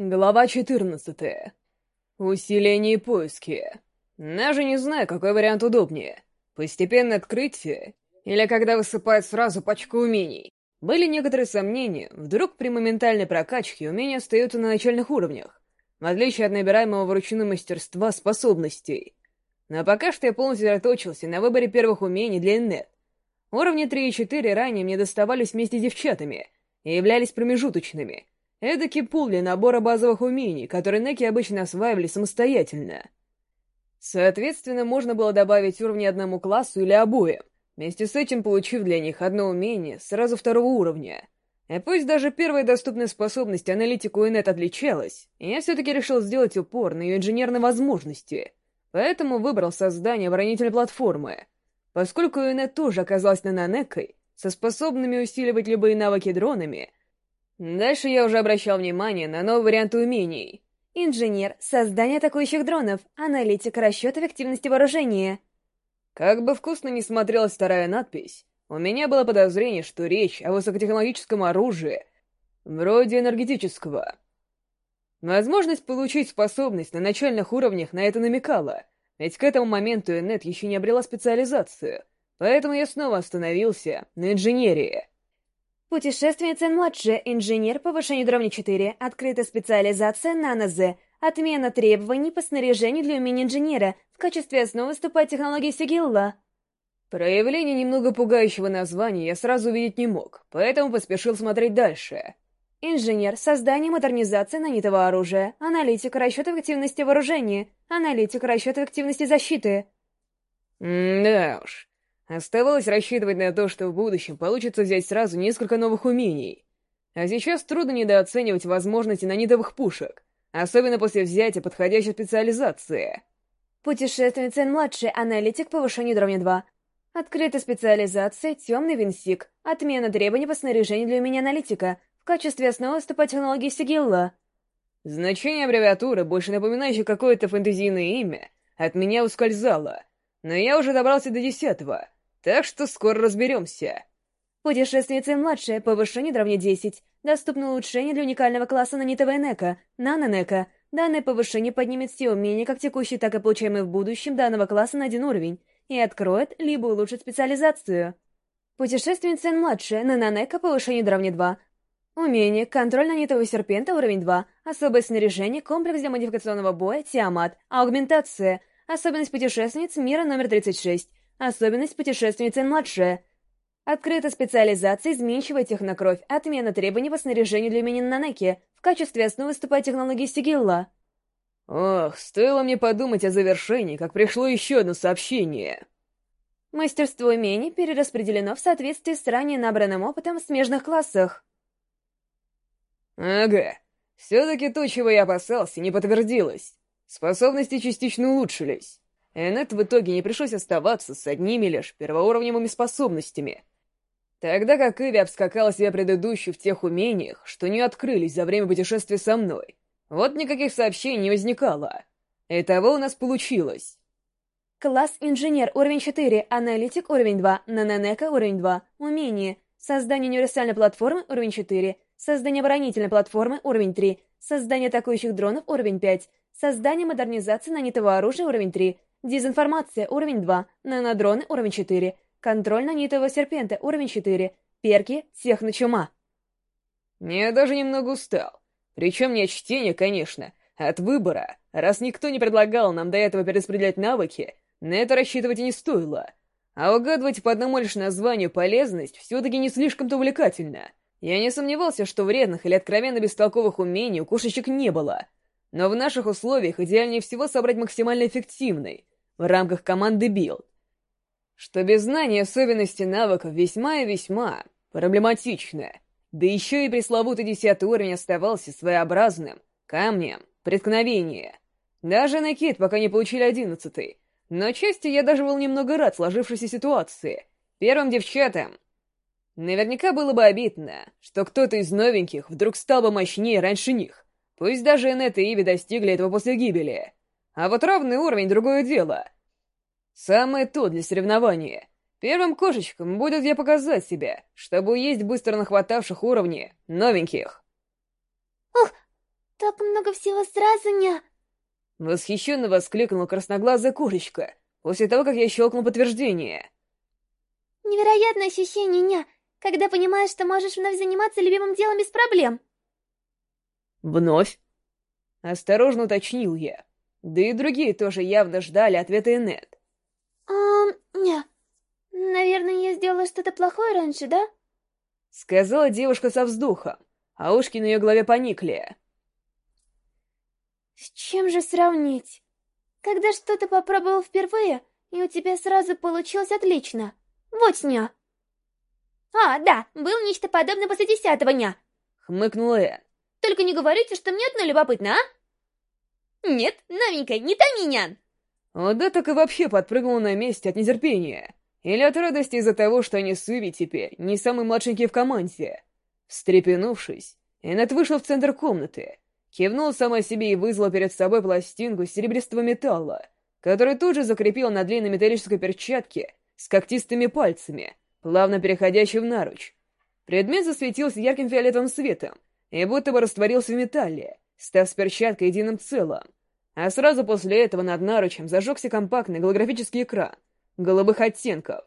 Глава 14. Усиление и поиски. Даже не знаю, какой вариант удобнее. Постепенное открытие или когда высыпает сразу пачку умений. Были некоторые сомнения, вдруг при моментальной прокачке умения остаются на начальных уровнях, в отличие от набираемого вручную мастерства способностей. Но пока что я полностью сосредоточился на выборе первых умений для Иннет. Уровни 3 и 4 ранее мне доставались вместе с девчатами и являлись промежуточными — Эдакий пул для набора базовых умений, которые неки обычно осваивали самостоятельно. Соответственно, можно было добавить уровни одному классу или обоим, вместе с этим получив для них одно умение сразу второго уровня. И пусть даже первая доступная способность аналитику Инет отличалась, я все-таки решил сделать упор на ее инженерные возможности, поэтому выбрал создание оборонительной платформы. Поскольку Инет тоже оказалась нанонекой, со способными усиливать любые навыки дронами — Дальше я уже обращал внимание на новый вариант умений. Инженер, создание атакующих дронов, аналитик, расчет эффективности вооружения. Как бы вкусно ни смотрелась вторая надпись, у меня было подозрение, что речь о высокотехнологическом оружии, вроде энергетического. Возможность получить способность на начальных уровнях на это намекала, ведь к этому моменту Энет еще не обрела специализацию, поэтому я снова остановился на инженерии. Путешественница младшая, инженер, повышение до уровня 4, открытая специализация нано-З, отмена требований по снаряжению для умения инженера, в качестве основы выступает технология Сигилла. Проявление немного пугающего названия я сразу увидеть не мог, поэтому поспешил смотреть дальше. Инженер, создание модернизации нанитого оружия, аналитик, расчет эффективности вооружения, аналитик, расчет эффективности защиты. М да уж, Оставалось рассчитывать на то, что в будущем получится взять сразу несколько новых умений. А сейчас трудно недооценивать возможности нанитовых пушек, особенно после взятия подходящей специализации. Путешественница младший аналитик повышение до уровня 2. Открытая специализация «Темный винсик». Отмена требований по снаряжению для умения аналитика. В качестве основы выступать технологии Сигилла. Значение аббревиатуры, больше напоминающей какое-то фэнтезийное имя, от меня ускользало. Но я уже добрался до десятого — так что скоро разберемся. Путешественница младшая, повышение до 10. Доступно улучшение для уникального класса нанитого Энека, Нанонека. Данное повышение поднимет все умения, как текущие, так и получаемые в будущем данного класса на один уровень, и откроет, либо улучшит специализацию. Путешественница младшая, Нанонека, повышение до 2. Умение, контроль нанитого серпента, уровень 2. Особое снаряжение, комплекс для модификационного боя, Тиамат. Аугментация. Особенность путешественниц мира номер 36. Особенность путешественницы младшая. Открыта специализация изменчивая технокровь, отмена требований по снаряжению для умения Нанеки. В качестве основы выступает технология Сигилла. Ох, стоило мне подумать о завершении, как пришло еще одно сообщение. Мастерство умений перераспределено в соответствии с ранее набранным опытом в смежных классах. Ага, все-таки то, чего я опасался, не подтвердилось. Способности частично улучшились. Энет в итоге не пришлось оставаться с одними лишь первоуровневыми способностями. Тогда как Иви обскакала себя предыдущую в тех умениях, что не открылись за время путешествия со мной. Вот никаких сообщений не возникало. Итого у нас получилось. Класс инженер уровень 4, аналитик уровень 2, нанонека уровень 2, умение, создание универсальной платформы уровень 4, создание оборонительной платформы уровень 3, создание атакующих дронов уровень 5, создание модернизации нанитого оружия уровень 3, Дезинформация уровень 2, нанодроны уровень 4, контроль нанитого серпента уровень 4, перки техночума. Я даже немного устал. Причем не от чтения, конечно, а от выбора. Раз никто не предлагал нам до этого перераспределять навыки, на это рассчитывать и не стоило. А угадывать по одному лишь названию полезность все-таки не слишком-то увлекательно. Я не сомневался, что вредных или откровенно бестолковых умений у кошечек не было. Но в наших условиях идеальнее всего собрать максимально эффективный, в рамках команды билд, что без знания особенностей навыков весьма и весьма проблематично. Да еще и пресловутый десятый уровень оставался своеобразным камнем преткновения. Даже на Кит пока не получили одиннадцатый, но части я даже был немного рад сложившейся ситуации. Первым девчатам Наверняка было бы обидно, что кто-то из новеньких вдруг стал бы мощнее раньше них. Пусть даже Энет и Иви достигли этого после гибели. А вот равный уровень — другое дело. Самое то для соревнования. Первым кошечкам будет где показать себя, чтобы есть быстро нахватавших уровни новеньких. Ох, так много всего сразу, ня!» Восхищенно воскликнула красноглазая курочка, после того, как я щелкнул подтверждение. «Невероятное ощущение, ня, когда понимаешь, что можешь вновь заниматься любимым делом без проблем!» «Вновь?» Осторожно уточнил я. Да и другие тоже явно ждали ответа Энет. «Эм, ня, наверное, я сделала что-то плохое раньше, да?» Сказала девушка со вздохом, а ушки на ее голове поникли. С чем же сравнить? Когда что-то попробовал впервые, и у тебя сразу получилось отлично. Вот сня. А, да, было нечто подобное после десятого дня. Хмыкнула я. Только не говорите, что мне одно любопытно, а? Нет, новенькая, не томи, О, да так и вообще подпрыгнула на месте от нетерпения. Или от радости из-за того, что они с Уви теперь не самые младшенькие в команде. Встрепенувшись, Эннет вышла в центр комнаты, Кивнула сама себе и вызвала перед собой пластинку серебристого металла, которую тут же закрепила на длинной металлической перчатке с когтистыми пальцами, плавно переходящей в наруч. Предмет засветился ярким фиолетовым светом и будто бы растворился в металле, став с перчаткой единым целым. А сразу после этого над наручем зажегся компактный голографический экран голубых оттенков.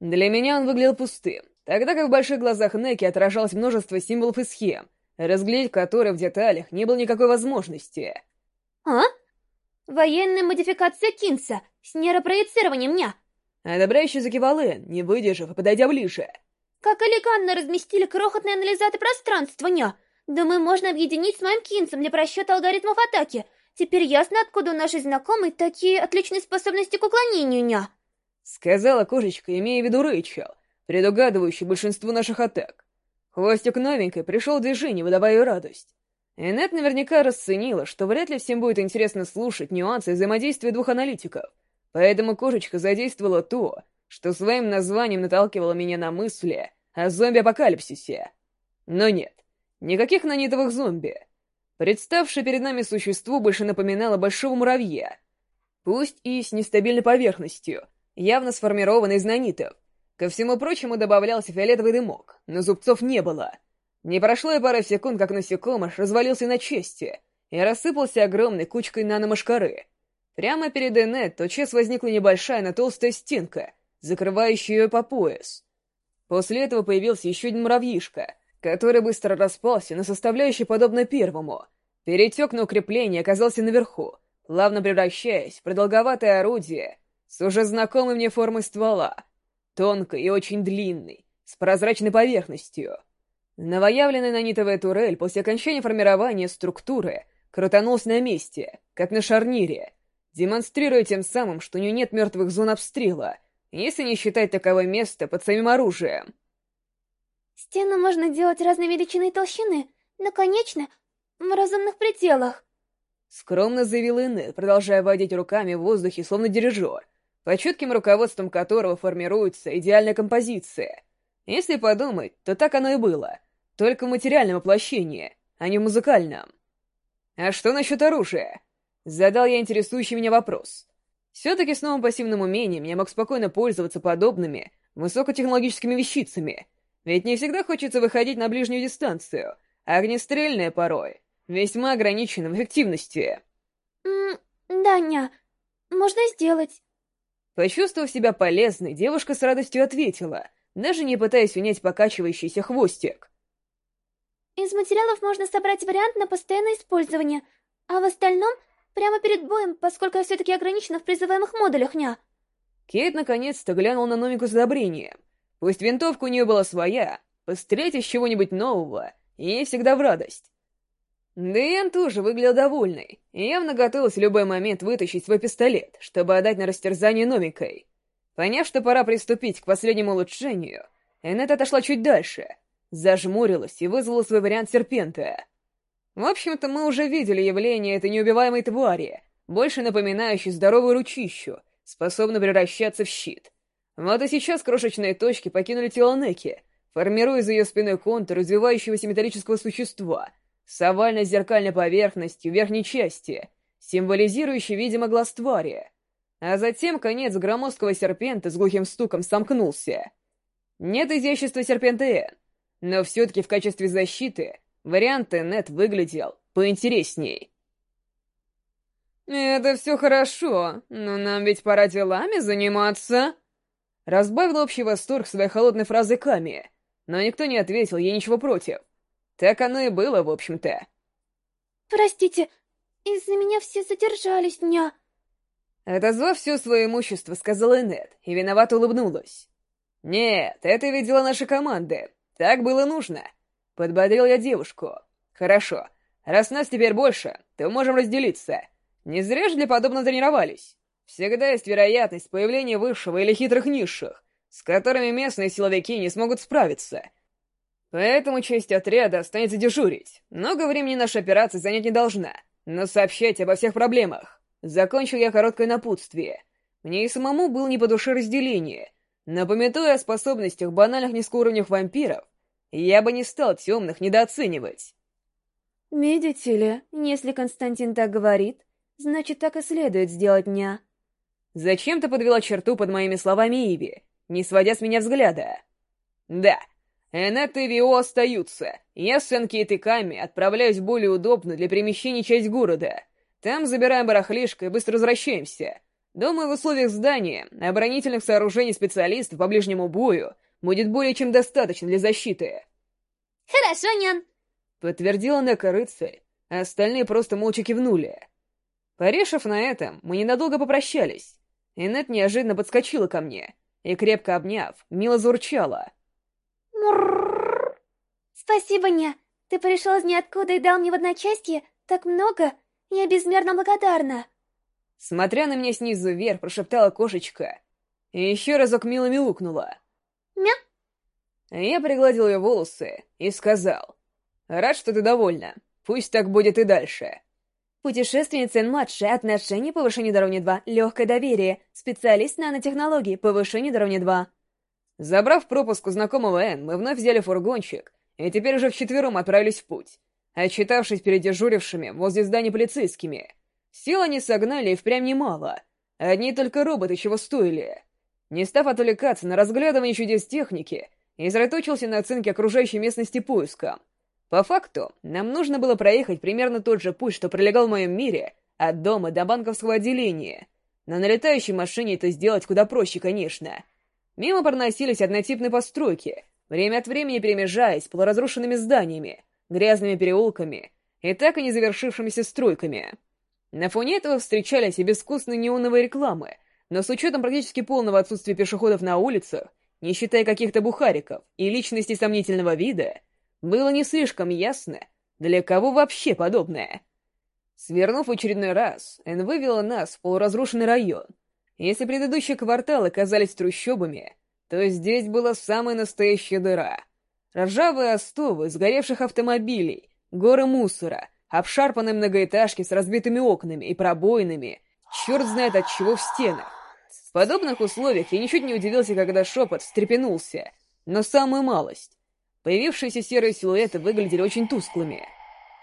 Для меня он выглядел пустым, тогда как в больших глазах Неки отражалось множество символов и схем, разглядеть которые в деталях не было никакой возможности. «А? Военная модификация Кинса с нейропроецированием меня!» Одобряющий закивал Эн, не выдержав и подойдя ближе. «Как элегантно разместили крохотные анализаторы пространства, ня! Думаю, можно объединить с моим Кинсом для просчета алгоритмов атаки. Теперь ясно, откуда у нашей знакомой такие отличные способности к уклонению, ня!» Сказала кошечка, имея в виду Рэйчел, предугадывающий большинство наших атак. Хвостик новенькой пришел в движение, выдавая радость. Энет наверняка расценила, что вряд ли всем будет интересно слушать нюансы взаимодействия двух аналитиков, поэтому кошечка задействовала то, что своим названием наталкивало меня на мысли о зомби-апокалипсисе. Но нет, никаких нанитовых зомби. Представшее перед нами существо больше напоминало большого муравья, пусть и с нестабильной поверхностью, явно сформированной из нанитов, Ко всему прочему добавлялся фиолетовый дымок, но зубцов не было. Не прошло и пара секунд, как насекомыш развалился на части и рассыпался огромной кучкой наномашкары. Прямо перед Энет тотчас возникла небольшая, но толстая стенка, закрывающая ее по пояс. После этого появился еще один муравьишка, который быстро распался на составляющие подобно первому. Перетек на укрепление оказался наверху, плавно превращаясь в продолговатое орудие с уже знакомой мне формой ствола — тонкой и очень длинной, с прозрачной поверхностью. Новоявленная нанитовая турель после окончания формирования структуры крутанулась на месте, как на шарнире, демонстрируя тем самым, что у нее нет мертвых зон обстрела, если не считать таковое место под самим оружием. Стены можно делать разной величины и толщины, но, конечно, в разумных пределах. Скромно заявил Инне, продолжая водить руками в воздухе, словно дирижер, под чутким руководством которого формируется идеальная композиция. Если подумать, то так оно и было, только в материальном воплощении, а не в музыкальном. А что насчет оружия? Задал я интересующий меня вопрос. Все-таки с новым пассивным умением я мог спокойно пользоваться подобными высокотехнологическими вещицами, ведь не всегда хочется выходить на ближнюю дистанцию, а огнестрельное порой весьма ограничено в эффективности. М да, ня, можно сделать. Почувствовав себя полезной, девушка с радостью ответила, даже не пытаясь унять покачивающийся хвостик. «Из материалов можно собрать вариант на постоянное использование, а в остальном прямо перед боем, поскольку я все-таки ограничена в призываемых модулях, ня». Кейт наконец-то глянул на Номику с одобрением. Пусть винтовка у нее была своя, пострелять из чего-нибудь нового, ей всегда в радость. Дэйн тоже выглядел довольный и явно готовился в любой момент вытащить свой пистолет, чтобы отдать на растерзание новенькой. Поняв, что пора приступить к последнему улучшению, Эннет отошла чуть дальше, зажмурилась и вызвала свой вариант серпента. В общем-то, мы уже видели явление этой неубиваемой твари, больше напоминающей здоровую ручищу, способную превращаться в щит. Вот и сейчас крошечные точки покинули тело Неки, формируя за ее спиной контур развивающегося металлического существа — с овально-зеркальной поверхностью верхней части, символизирующей, видимо, глаз твари. А затем конец громоздкого серпента с глухим стуком сомкнулся. Нет изящества серпента Н, но все-таки в качестве защиты вариант Нет выглядел поинтересней. «Это все хорошо, но нам ведь пора делами заниматься!» Разбавил общий восторг своей холодной фразой Ками, но никто не ответил ей ничего против. Так оно и было, в общем-то. «Простите, из-за меня все задержались, ня...» Отозвав все свое имущество, сказала Энет, и виновато улыбнулась. «Нет, это ведь дела нашей команды. Так было нужно». Подбодрил я девушку. «Хорошо. Раз нас теперь больше, то можем разделиться. Не зря же для подобного тренировались. Всегда есть вероятность появления высшего или хитрых низших, с которыми местные силовики не смогут справиться. Поэтому часть отряда останется дежурить. Много времени наша операция занять не должна, но сообщать обо всех проблемах. Закончил я короткое напутствие. Мне и самому было не по душе разделение. Но о способностях банальных низкоуровневых вампиров, я бы не стал темных недооценивать. «Видите ли, если Константин так говорит, значит, так и следует сделать дня». Зачем ты подвела черту под моими словами Иви, не сводя с меня взгляда? Да, Энет и Вио остаются. Я с Энки и Ками отправляюсь в более удобную для перемещения часть города. Там забираем барахлишко и быстро возвращаемся. Думаю, в условиях здания оборонительных сооружений специалистов по ближнему бою будет более чем достаточно для защиты. «Хорошо, нян!» — подтвердила Нека рыцарь, а остальные просто молча кивнули. Порешив на этом, мы ненадолго попрощались. Инет неожиданно подскочила ко мне и, крепко обняв, мило заурчала. Мурррррр. Спасибо, Ня. Ты пришел из ниоткуда и дал мне в одночасье так много. Я безмерно благодарна. Смотря на меня снизу вверх, прошептала кошечка. И еще разок мило мяукнула. Мя. Я пригладил ее волосы и сказал. Рад, что ты довольна. Пусть так будет и дальше. Путешественница младшая, отношение, повышение до уровня 2, легкое доверие, специалист нанотехнологий, повышение до уровня 2. Забрав пропуск у знакомого Н, мы вновь взяли фургончик, и теперь уже вчетвером отправились в путь, отчитавшись перед дежурившими возле здания полицейскими. Сил они согнали и впрямь немало, одни только роботы чего стоили. Не став отвлекаться на разглядывание чудес техники, израточился на оценке окружающей местности поиском — по факту, нам нужно было проехать примерно тот же путь, что пролегал в моем мире, от дома до банковского отделения. Но на летающей машине это сделать куда проще, конечно. Мимо проносились однотипные постройки, время от времени перемежаясь полуразрушенными зданиями, грязными переулками и так и не завершившимися стройками. На фоне этого встречались и безвкусные неоновые рекламы, но с учетом практически полного отсутствия пешеходов на улицах, не считая каких-то бухариков и личностей сомнительного вида, было не слишком ясно, для кого вообще подобное. Свернув очередной раз, Эн вывела нас в полуразрушенный район. Если предыдущие кварталы казались трущобами, то здесь была самая настоящая дыра. Ржавые остовы сгоревших автомобилей, горы мусора, обшарпанные многоэтажки с разбитыми окнами и пробоинами, черт знает от чего в стенах. Подобных условиях я ничуть не удивился, когда шепот встрепенулся, но самую малость. Появившиеся серые силуэты выглядели очень тусклыми.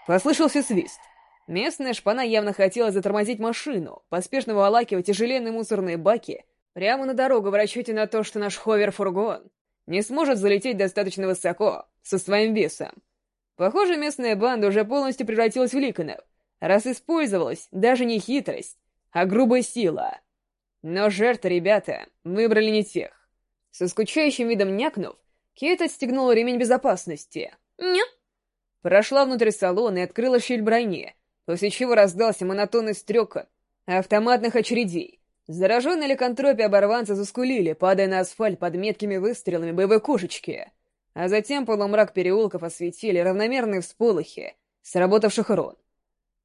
Послышался свист. Местная шпана явно хотела затормозить машину, поспешно выволакивать тяжеленные мусорные баки прямо на дорогу в расчете на то, что наш ховер-фургон не сможет залететь достаточно высоко со своим весом. Похоже, местная банда уже полностью превратилась в ликонов, раз использовалась даже не хитрость, а грубая сила. Но жертвы ребята выбрали не тех. Со скучающим видом някнув, Кейт отстегнула ремень безопасности. «Нет». Прошла внутрь салона и открыла щель брони, после чего раздался монотонный стрекот автоматных очередей. Зараженные ликантропи оборванцы заскулили, падая на асфальт под меткими выстрелами боевой кошечки. А затем полумрак переулков осветили равномерные всполохи сработавших рун.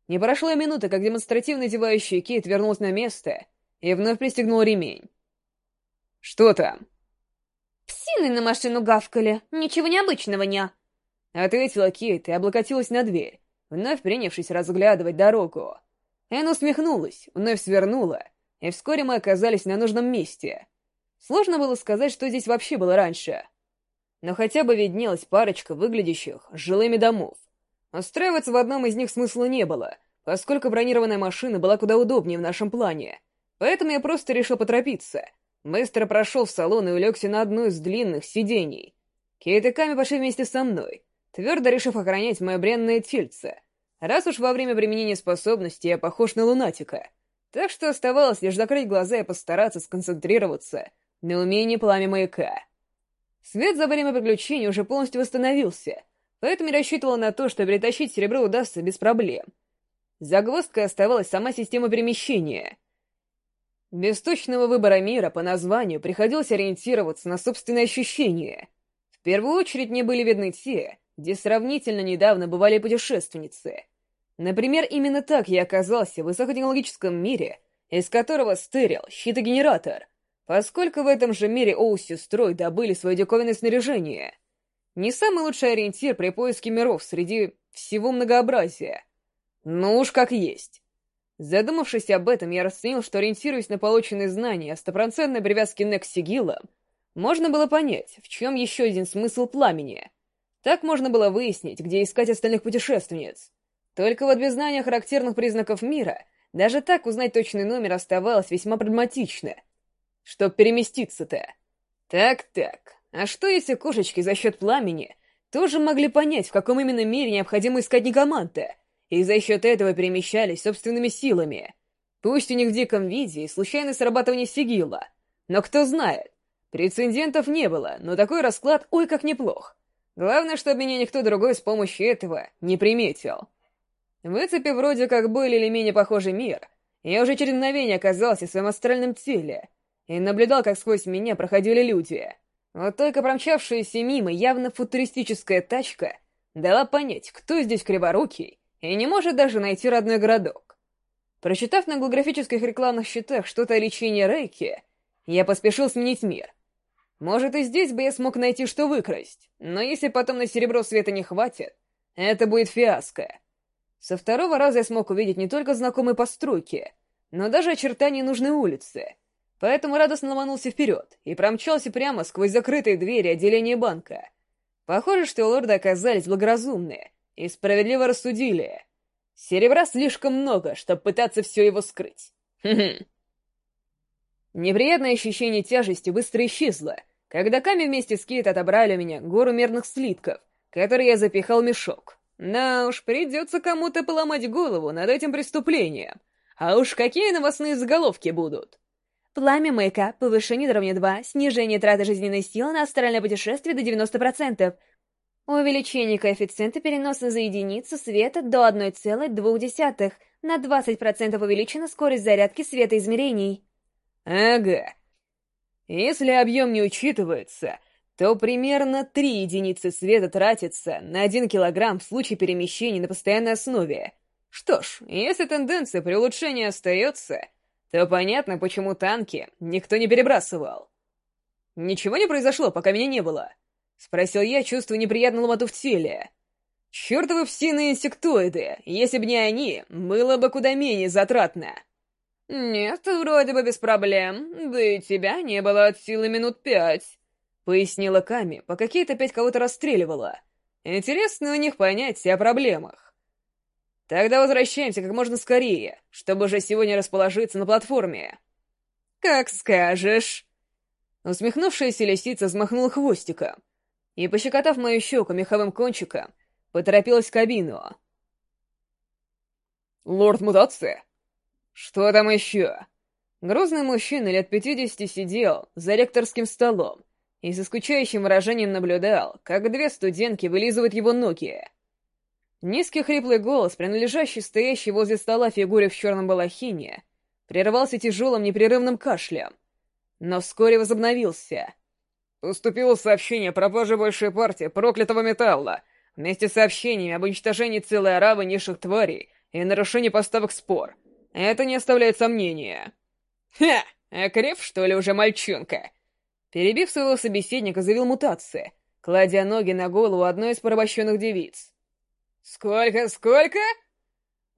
Не прошла минуты, как демонстративно одевающий Кейт вернулся на место и вновь пристегнул ремень. «Что там?» Псины на машину гавкали. Ничего необычного, ня. Ответила Кейт и облокотилась на дверь, вновь принявшись разглядывать дорогу. Эн усмехнулась, вновь свернула, и вскоре мы оказались на нужном месте. Сложно было сказать, что здесь вообще было раньше. Но хотя бы виднелась парочка выглядящих жилыми домов. Устраиваться в одном из них смысла не было, поскольку бронированная машина была куда удобнее в нашем плане. Поэтому я просто решил поторопиться — Быстро прошел в салон и улегся на одно из длинных сидений. Кейт и Ками пошли вместе со мной, твердо решив охранять мое бренное тельце. раз уж во время применения способности я похож на лунатика. Так что оставалось лишь закрыть глаза и постараться сконцентрироваться на умении пламя маяка. Свет за время приключений уже полностью восстановился, поэтому я рассчитывала на то, что перетащить серебро удастся без проблем. Загвоздкой оставалась сама система перемещения. Без точного выбора мира по названию приходилось ориентироваться на собственные ощущения. В первую очередь мне были видны те, где сравнительно недавно бывали путешественницы. Например, именно так я оказался в высокотехнологическом мире, из которого стырил щитогенератор — поскольку в этом же мире Оу с сестрой добыли свое диковинное снаряжение. Не самый лучший ориентир при поиске миров среди всего многообразия. Ну уж как есть. Задумавшись об этом, я расценил, что ориентируясь на полученные знания о стопроцентной привязке Нек с сигилом, можно было понять, в чем еще один смысл пламени. Так можно было выяснить, где искать остальных путешественниц. Только вот без знания характерных признаков мира, даже так узнать точный номер оставалось весьма проблематично — чтоб переместиться-то. Так-так, а что если кошечки за счет пламени тоже могли понять, в каком именно мире необходимо искать некоманта, и за счет этого перемещались собственными силами? Пусть у них в диком виде и случайное срабатывание сигила, но кто знает. Прецедентов не было, но такой расклад ой как неплох. Главное, чтобы меня никто другой с помощью этого не приметил. Выцепив вроде как более или менее похожий мир, я уже через мгновение оказался в своем астральном теле — и наблюдал, как сквозь меня проходили люди. Вот только промчавшаяся мимо явно футуристическая тачка дала понять, кто здесь криворукий и не может даже найти родной городок. Прочитав на голографических рекламных щитах что-то о лечении Рейки, я поспешил сменить мир. Может, и здесь бы я смог найти, что выкрасть, но если потом на серебро света не хватит, это будет фиаско. Со второго раза я смог увидеть не только знакомые постройки, но даже очертания нужной улицы — поэтому радостно ломанулся вперед и промчался прямо сквозь закрытые двери отделения банка. Похоже, что лорды оказались благоразумные и справедливо рассудили. Серебра слишком много, чтобы пытаться все его скрыть. Хм-хм. Неприятное ощущение тяжести быстро исчезло, когда Ками вместе с Кейт отобрали у меня гору мерных слитков, которые я запихал в мешок. Да уж, придется кому-то поломать голову над этим преступлением. А уж какие новостные заголовки будут. Пламя маяка, повышение до равня 2, снижение траты жизненной силы на астральное путешествие до 90%, увеличение коэффициента переноса за единицу света до 1,2, на 20% увеличена скорость зарядки светоизмерений. Ага. Если объем не учитывается, то примерно 3 единицы света тратится на 1 килограмм в случае перемещения на постоянной основе. Что ж, если тенденция при улучшении остается, то понятно, почему танки никто не перебрасывал. «Ничего не произошло, пока меня не было?» — спросил я, чувствуя неприятную ломоту в теле. «Чертовы псиные инсектоиды! Если бы не они, было бы куда менее затратно!» «Нет, вроде бы без проблем, да и тебя не было от силы минут пять», — пояснила Ками, пока Кейт опять кого-то расстреливала. «Интересно у них понятие о проблемах». Тогда возвращаемся как можно скорее, чтобы уже сегодня расположиться на платформе. Как скажешь. Усмехнувшаяся лисица взмахнула хвостиком и, пощекотав мою щеку меховым кончиком, поторопилась в кабину. «Лорд Мутация? Что там еще?» Грозный мужчина лет пятидесяти сидел за ректорским столом и со скучающим выражением наблюдал, как две студентки вылизывают его ноги. Низкий хриплый голос, принадлежащий стоящей возле стола фигуре в черном балахине, прервался тяжелым непрерывным кашлем, но вскоре возобновился. Поступило сообщение о пропаже большей партии проклятого металла, вместе с сообщениями об уничтожении целой аравы низших тварей и нарушении поставок спор. Это не оставляет сомнения. «Ха! Окреп, что ли, уже мальчонка?» Перебив своего собеседника, завел мутация, кладя ноги на голову одной из порабощенных девиц. «Сколько, сколько?»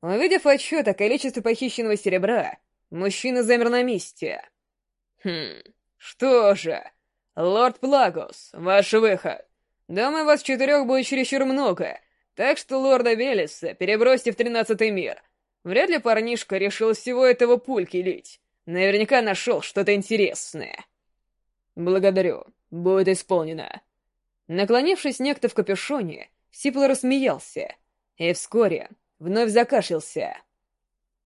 Увидев отчет о количестве похищенного серебра, мужчина замер на месте. «Хм, что же, лорд Плагус, ваш выход. Думаю, вас четырех будет чересчур много, так что лорда Велеса перебросьте в тринадцатый мир. Вряд ли парнишка решил всего этого пульки лить. Наверняка нашел что-то интересное». «Благодарю, будет исполнено». Наклонившись некто в капюшоне, Сипло рассмеялся, и вскоре вновь закашлялся.